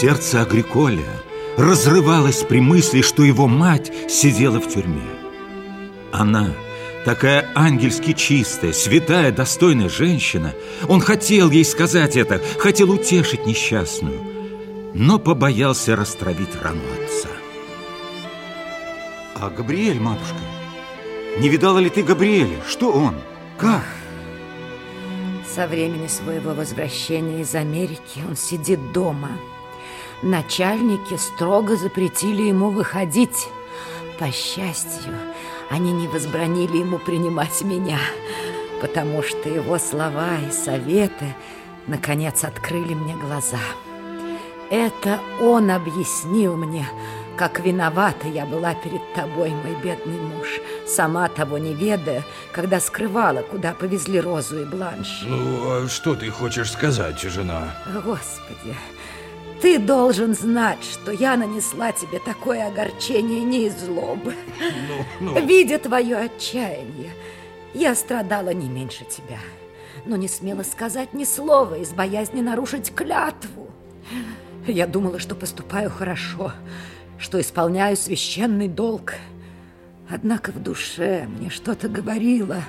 Сердце Агриколя разрывалось при мысли, что его мать сидела в тюрьме. Она, такая ангельски чистая, святая, достойная женщина, он хотел ей сказать это, хотел утешить несчастную, но побоялся растравить рану отца. А Габриэль, матушка, не видала ли ты Габриэля? Что он? Как? Со времени своего возвращения из Америки он сидит дома. Начальники строго запретили ему выходить. По счастью, они не возбранили ему принимать меня, потому что его слова и советы наконец открыли мне глаза. Это он объяснил мне, как виновата я была перед тобой, мой бедный муж, сама того не ведая, когда скрывала, куда повезли Розу и Бланш. Ну, а что ты хочешь сказать, жена? Господи, ты должен знать, что я нанесла тебе такое огорчение не из злобы. Ну, ну. Видя твое отчаяние, я страдала не меньше тебя, но не смела сказать ни слова из боязни нарушить клятву. Я думала, что поступаю хорошо, что исполняю священный долг. Однако в душе мне что-то говорило,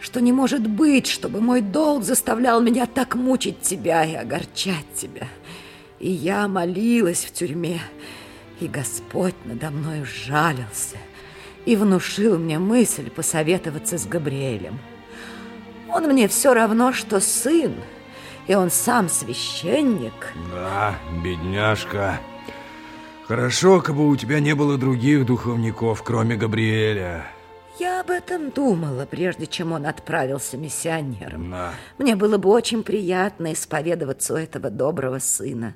что не может быть, чтобы мой долг заставлял меня так мучить тебя и огорчать тебя. И я молилась в тюрьме, и Господь надо мною жалился и внушил мне мысль посоветоваться с Габриэлем. Он мне все равно, что сын, и он сам священник. Да, бедняжка. Хорошо, как бы у тебя не было других духовников, кроме Габриэля. Я об этом думала, прежде чем он отправился миссионером. Да. Мне было бы очень приятно исповедоваться у этого доброго сына.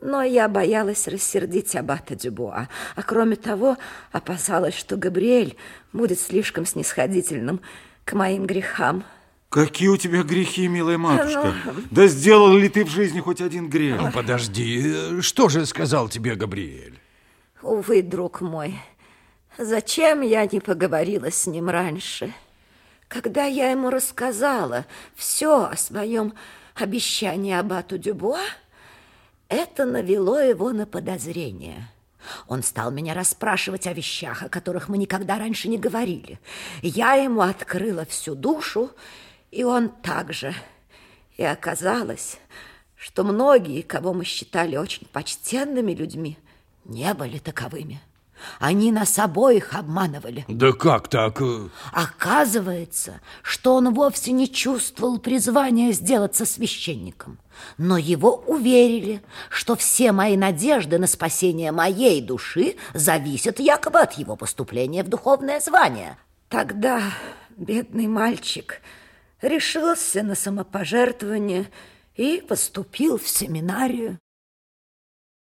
Но я боялась рассердить аббата Дюбуа, а кроме того опасалась, что Габриэль будет слишком снисходительным к моим грехам. Какие у тебя грехи, милая матушка? Ну... Да сделал ли ты в жизни хоть один грех? Ну, подожди, что же сказал тебе Габриэль? Увы, друг мой, Зачем я не поговорила с ним раньше? Когда я ему рассказала все о своем обещании абату Дюбуа, это навело его на подозрение. Он стал меня расспрашивать о вещах, о которых мы никогда раньше не говорили. Я ему открыла всю душу, и он также. И оказалось, что многие, кого мы считали очень почтенными людьми, не были таковыми. Они нас обоих обманывали. Да как так? Оказывается, что он вовсе не чувствовал призвания сделаться священником. Но его уверили, что все мои надежды на спасение моей души зависят якобы от его поступления в духовное звание. Тогда бедный мальчик решился на самопожертвование и поступил в семинарию.